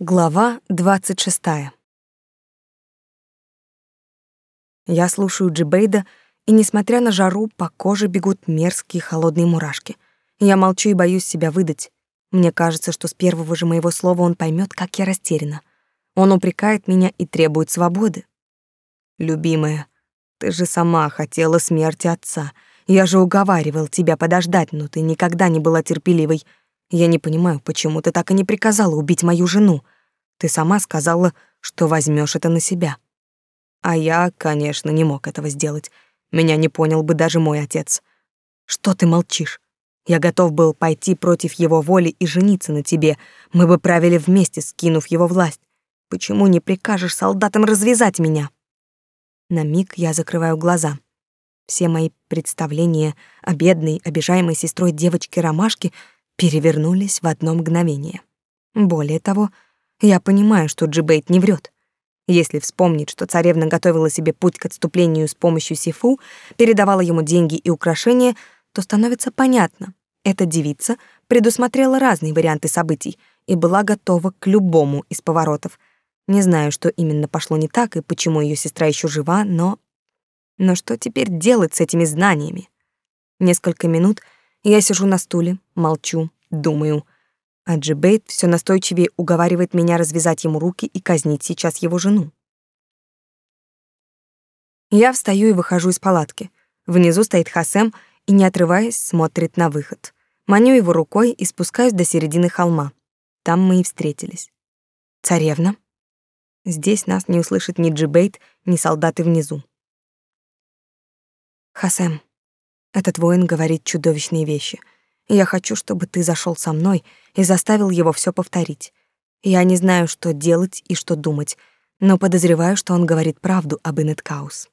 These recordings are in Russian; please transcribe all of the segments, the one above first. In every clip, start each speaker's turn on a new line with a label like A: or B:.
A: Глава двадцать шестая. Я слушаю Джибейда, и, несмотря на жару, по коже бегут мерзкие холодные мурашки. Я молчу и боюсь себя выдать. Мне кажется, что с первого же моего слова он поймет, как я растеряна. Он упрекает меня и требует свободы. «Любимая, ты же сама хотела смерти отца. Я же уговаривал тебя подождать, но ты никогда не была терпеливой. Я не понимаю, почему ты так и не приказала убить мою жену. Ты сама сказала, что возьмешь это на себя. А я, конечно, не мог этого сделать. Меня не понял бы даже мой отец. Что ты молчишь? Я готов был пойти против его воли и жениться на тебе. Мы бы правили вместе, скинув его власть. Почему не прикажешь солдатам развязать меня? На миг я закрываю глаза. Все мои представления о бедной, обижаемой сестрой девочки Ромашки — перевернулись в одно мгновение. Более того, я понимаю, что Джибейт не врет. Если вспомнить, что царевна готовила себе путь к отступлению с помощью Сифу, передавала ему деньги и украшения, то становится понятно. Эта девица предусмотрела разные варианты событий и была готова к любому из поворотов. Не знаю, что именно пошло не так и почему ее сестра еще жива, но... Но что теперь делать с этими знаниями? Несколько минут — я сижу на стуле, молчу, думаю. А Джибейт все настойчивее уговаривает меня развязать ему руки и казнить сейчас его жену. Я встаю и выхожу из палатки. Внизу стоит Хасем и, не отрываясь, смотрит на выход. Маню его рукой и спускаюсь до середины холма. Там мы и встретились. Царевна. Здесь нас не услышит ни Джибейт, ни солдаты внизу. Хасем. Этот воин говорит чудовищные вещи. Я хочу, чтобы ты зашел со мной и заставил его все повторить. Я не знаю, что делать и что думать, но подозреваю, что он говорит правду об Инеткаус.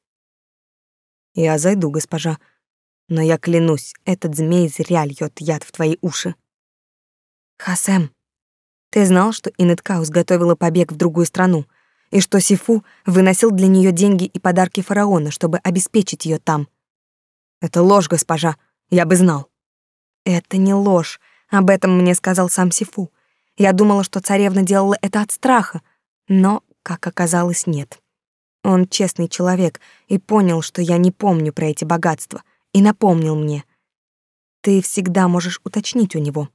A: Я зайду, госпожа, но я клянусь, этот змей зря льет яд в твои уши. Хасем, ты знал, что Инеткаус готовила побег в другую страну, и что Сифу выносил для нее деньги и подарки фараона, чтобы обеспечить ее там? Это ложь, госпожа. Я бы знал. Это не ложь. Об этом мне сказал сам Сифу. Я думала, что царевна делала это от страха, но, как оказалось, нет. Он честный человек и понял, что я не помню про эти богатства, и напомнил мне. Ты всегда можешь уточнить у него.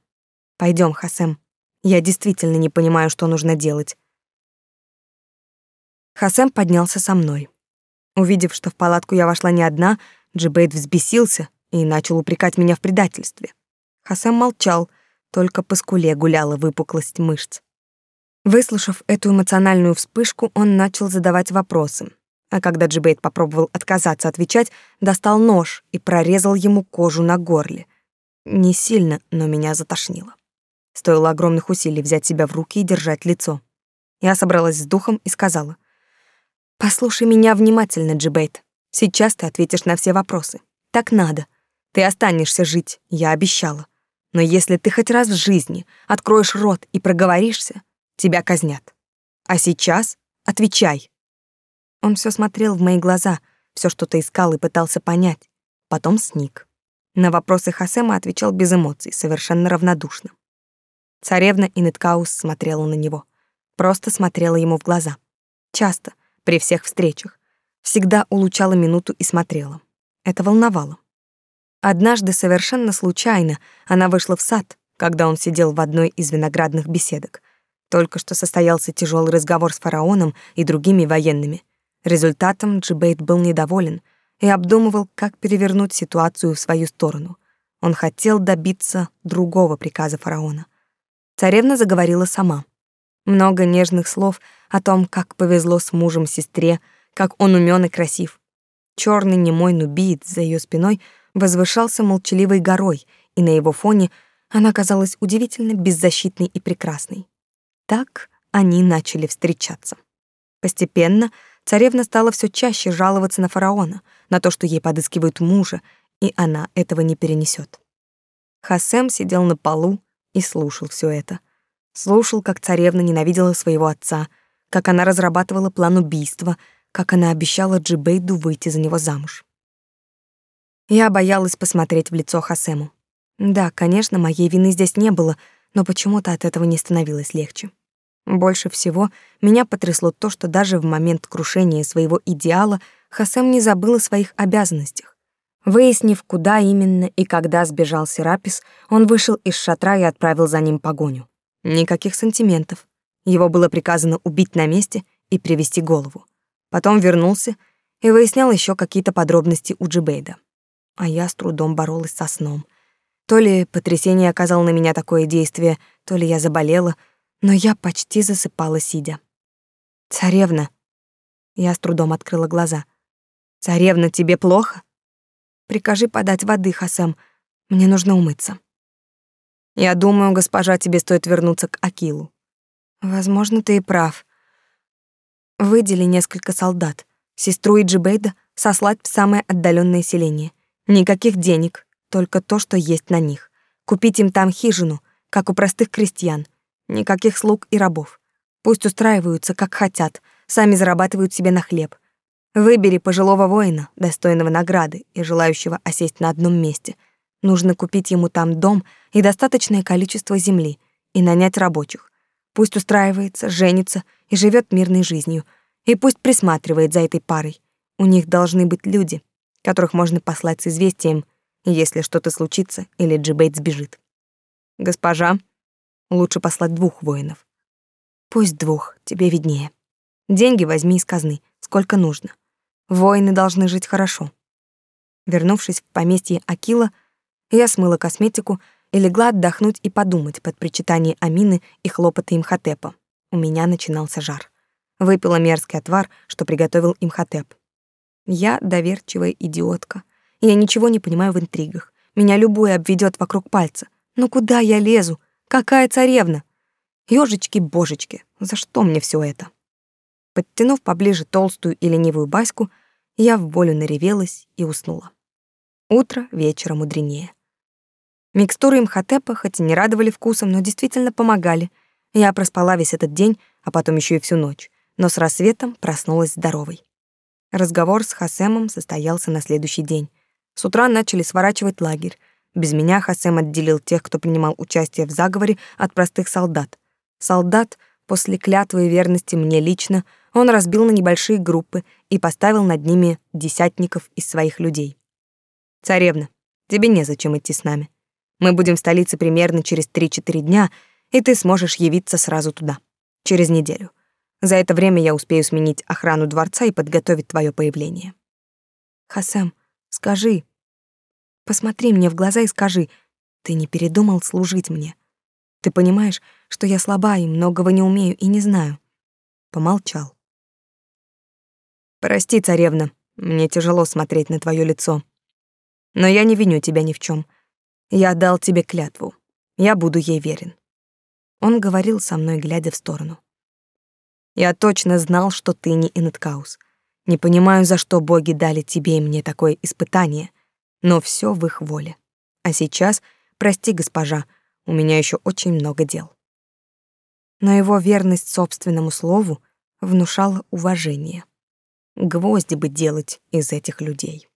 A: Пойдем, Хасем. Я действительно не понимаю, что нужно делать. Хасем поднялся со мной. Увидев, что в палатку я вошла не одна, Джибейд взбесился и начал упрекать меня в предательстве. Хасам молчал, только по скуле гуляла выпуклость мышц. Выслушав эту эмоциональную вспышку, он начал задавать вопросы. А когда Джибейд попробовал отказаться отвечать, достал нож и прорезал ему кожу на горле. Не сильно, но меня затошнило. Стоило огромных усилий взять себя в руки и держать лицо. Я собралась с духом и сказала: "Послушай меня внимательно, Джибейд. Сейчас ты ответишь на все вопросы. Так надо. Ты останешься жить, я обещала. Но если ты хоть раз в жизни откроешь рот и проговоришься, тебя казнят. А сейчас отвечай. Он все смотрел в мои глаза, все что-то искал и пытался понять. Потом сник. На вопросы Хасема отвечал без эмоций, совершенно равнодушно. Царевна Инеткаус смотрела на него. Просто смотрела ему в глаза. Часто, при всех встречах. Всегда улучала минуту и смотрела. Это волновало. Однажды совершенно случайно она вышла в сад, когда он сидел в одной из виноградных беседок. Только что состоялся тяжелый разговор с фараоном и другими военными. Результатом Джибейт был недоволен и обдумывал, как перевернуть ситуацию в свою сторону. Он хотел добиться другого приказа фараона. Царевна заговорила сама. Много нежных слов о том, как повезло с мужем сестре, как он умен и красив. Черный немой нубиец за ее спиной возвышался молчаливой горой, и на его фоне она казалась удивительно беззащитной и прекрасной. Так они начали встречаться. Постепенно царевна стала все чаще жаловаться на фараона, на то, что ей подыскивают мужа, и она этого не перенесет. Хасем сидел на полу и слушал все это. Слушал, как царевна ненавидела своего отца, как она разрабатывала план убийства, как она обещала Джибейду выйти за него замуж. Я боялась посмотреть в лицо Хасему. Да, конечно, моей вины здесь не было, но почему-то от этого не становилось легче. Больше всего меня потрясло то, что даже в момент крушения своего идеала Хасем не забыл о своих обязанностях. Выяснив, куда именно и когда сбежал Серапис, он вышел из шатра и отправил за ним погоню. Никаких сантиментов. Его было приказано убить на месте и привести голову. Потом вернулся и выяснял еще какие-то подробности у Джибейда. А я с трудом боролась со сном. То ли потрясение оказало на меня такое действие, то ли я заболела, но я почти засыпала сидя. «Царевна!» Я с трудом открыла глаза. «Царевна, тебе плохо?» «Прикажи подать воды, Хасам. Мне нужно умыться». «Я думаю, госпожа, тебе стоит вернуться к Акилу». «Возможно, ты и прав. Выдели несколько солдат, сестру и Джибейда сослать в самое отдаленное селение. Никаких денег, только то, что есть на них. Купить им там хижину, как у простых крестьян. Никаких слуг и рабов. Пусть устраиваются, как хотят, сами зарабатывают себе на хлеб. Выбери пожилого воина, достойного награды и желающего осесть на одном месте. Нужно купить ему там дом и достаточное количество земли и нанять рабочих. Пусть устраивается, женится и живет мирной жизнью. И пусть присматривает за этой парой. У них должны быть люди, которых можно послать с известием, если что-то случится или Джибейт сбежит. Госпожа, лучше послать двух воинов. Пусть двух, тебе виднее. Деньги возьми из казны, сколько нужно. Воины должны жить хорошо. Вернувшись в поместье Акила, я смыла косметику и легла отдохнуть и подумать под причитание Амины и хлопоты Имхотепа. У меня начинался жар. Выпила мерзкий отвар, что приготовил Имхотеп. Я доверчивая идиотка. Я ничего не понимаю в интригах. Меня любой обведет вокруг пальца. Но куда я лезу? Какая царевна? Ёжечки-божечки, за что мне все это? Подтянув поближе толстую и ленивую баську, я в волю наревелась и уснула. Утро вечера мудренее. Микстуры имхотепа хоть и не радовали вкусом, но действительно помогали. Я проспала весь этот день, а потом еще и всю ночь, но с рассветом проснулась здоровой. Разговор с Хасемом состоялся на следующий день. С утра начали сворачивать лагерь. Без меня Хасем отделил тех, кто принимал участие в заговоре, от простых солдат. Солдат, после клятвы верности мне лично, он разбил на небольшие группы и поставил над ними десятников из своих людей. «Царевна, тебе незачем идти с нами. Мы будем в столице примерно через 3-4 дня, и ты сможешь явиться сразу туда. Через неделю. За это время я успею сменить охрану дворца и подготовить твое появление. Хасем, скажи, посмотри мне в глаза и скажи, ты не передумал служить мне? Ты понимаешь, что я слаба и многого не умею и не знаю. Помолчал. Прости, царевна, мне тяжело смотреть на твое лицо. Но я не виню тебя ни в чем. Я дал тебе клятву. Я буду ей верен. Он говорил со мной, глядя в сторону. Я точно знал, что ты не Инеткаус. Не понимаю, за что боги дали тебе и мне такое испытание, но все в их воле. А сейчас, прости, госпожа, у меня еще очень много дел. Но его верность собственному слову внушала уважение. Гвозди бы делать из этих людей.